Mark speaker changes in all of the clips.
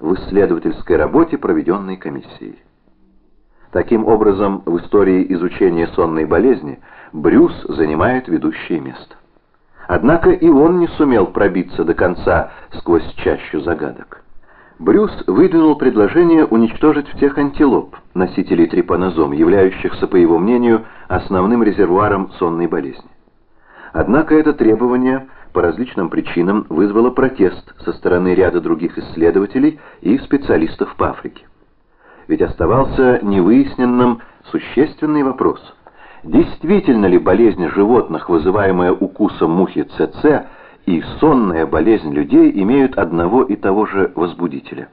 Speaker 1: в исследовательской работе, проведенной комиссией. Таким образом, в истории изучения сонной болезни Брюс занимает ведущее место. Однако и он не сумел пробиться до конца сквозь чащу загадок. Брюс выдвинул предложение уничтожить всех антилоп, носителей трипанозом, являющихся, по его мнению, основным резервуаром сонной болезни. Однако это требование по различным причинам вызвало протест со стороны ряда других исследователей и специалистов по Африке. Ведь оставался невыясненным существенный вопрос. Действительно ли болезнь животных, вызываемая укусом мухи ЦЦ, и сонная болезнь людей имеют одного и того же возбудителя?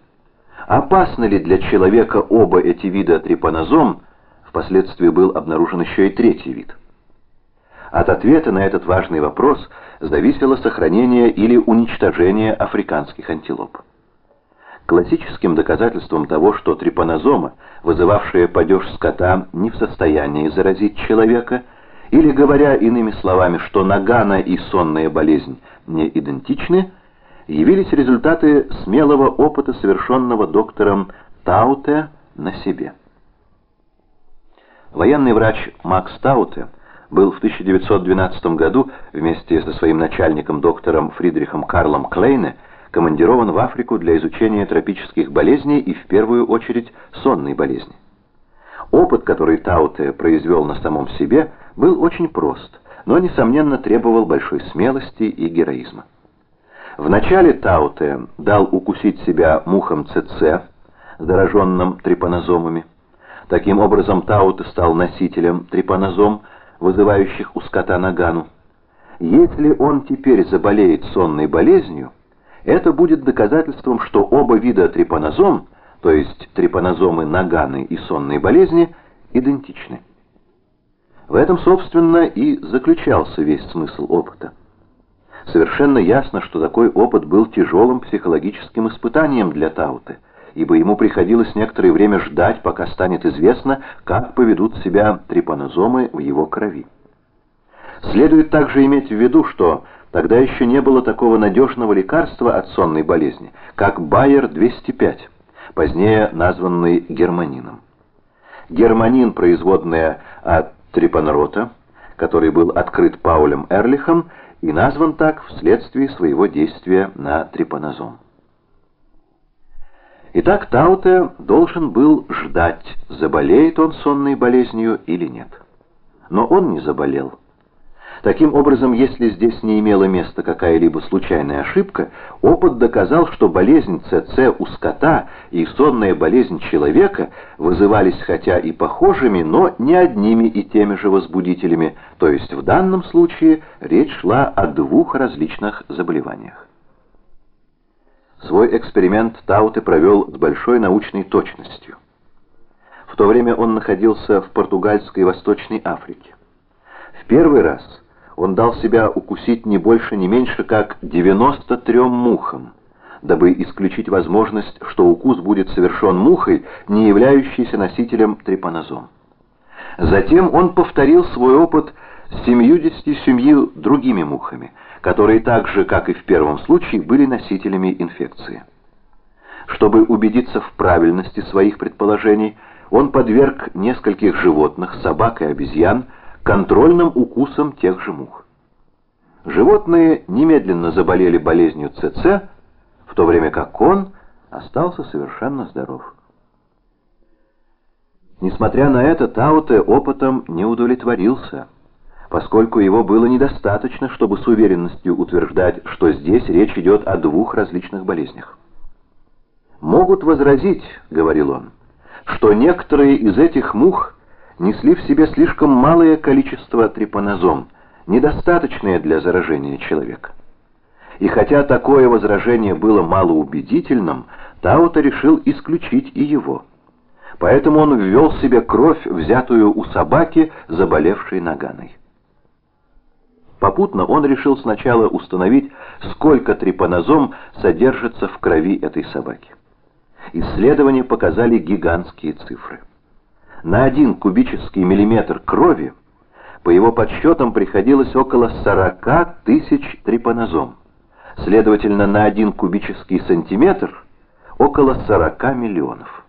Speaker 1: Опасны ли для человека оба эти вида трипанозом, впоследствии был обнаружен еще и третий вид? От ответа на этот важный вопрос зависело сохранение или уничтожение африканских антилоп. Классическим доказательством того, что трипанозома, вызывавшая падеж скота, не в состоянии заразить человека, или, говоря иными словами, что нагана и сонная болезнь не идентичны, явились результаты смелого опыта, совершенного доктором Тауте на себе. Военный врач Макс Тауте был в 1912 году вместе со своим начальником доктором Фридрихом Карлом Клейне командирован в Африку для изучения тропических болезней и в первую очередь сонной болезни. Опыт, который Тауте произвел на самом себе, был очень прост, но, несомненно, требовал большой смелости и героизма. Вначале Тауте дал укусить себя мухом ЦЦ, зараженным трипанозомами. Таким образом, Тауте стал носителем трипанозом, вызывающих у скота нагану. Если он теперь заболеет сонной болезнью, это будет доказательством, что оба вида трипанозом, то есть трипанозомы наганы и сонные болезни, идентичны. В этом, собственно, и заключался весь смысл опыта. Совершенно ясно, что такой опыт был тяжелым психологическим испытанием для Тауты, ибо ему приходилось некоторое время ждать, пока станет известно, как поведут себя трипанозомы в его крови. Следует также иметь в виду, что Тогда еще не было такого надежного лекарства от сонной болезни, как Байер-205, позднее названный германином. Германин, производная от трипанрота, который был открыт Паулем Эрлихом и назван так вследствие своего действия на трипанозом. Итак, Тауте должен был ждать, заболеет он сонной болезнью или нет. Но он не заболел. Таким образом, если здесь не имела места какая-либо случайная ошибка, опыт доказал, что болезнь ЦЦ у скота и сонная болезнь человека вызывались хотя и похожими, но не одними и теми же возбудителями, то есть в данном случае речь шла о двух различных заболеваниях. Свой эксперимент Тауте провел с большой научной точностью. В то время он находился в португальской Восточной Африке. В первый раз он дал себя укусить не больше, не меньше, как 93 мухам, дабы исключить возможность, что укус будет совершен мухой, не являющейся носителем трипанозом. Затем он повторил свой опыт 77 другими мухами, которые так же, как и в первом случае, были носителями инфекции. Чтобы убедиться в правильности своих предположений, он подверг нескольких животных, собак и обезьян, контрольным укусом тех же мух. Животные немедленно заболели болезнью ЦЦ, в то время как он остался совершенно здоров. Несмотря на это, Тауте опытом не удовлетворился, поскольку его было недостаточно, чтобы с уверенностью утверждать, что здесь речь идет о двух различных болезнях. «Могут возразить, — говорил он, — что некоторые из этих мух несли в себе слишком малое количество трипанозом, недостаточное для заражения человека. И хотя такое возражение было малоубедительным, Таута решил исключить и его. Поэтому он ввел себе кровь, взятую у собаки, заболевшей наганой. Попутно он решил сначала установить, сколько трипанозом содержится в крови этой собаки. Исследования показали гигантские цифры на один кубический миллиметр крови, по его подсчетам, приходилось около 40 тысяч трипанозом. Следовательно, на один кубический сантиметр около 40 миллионов.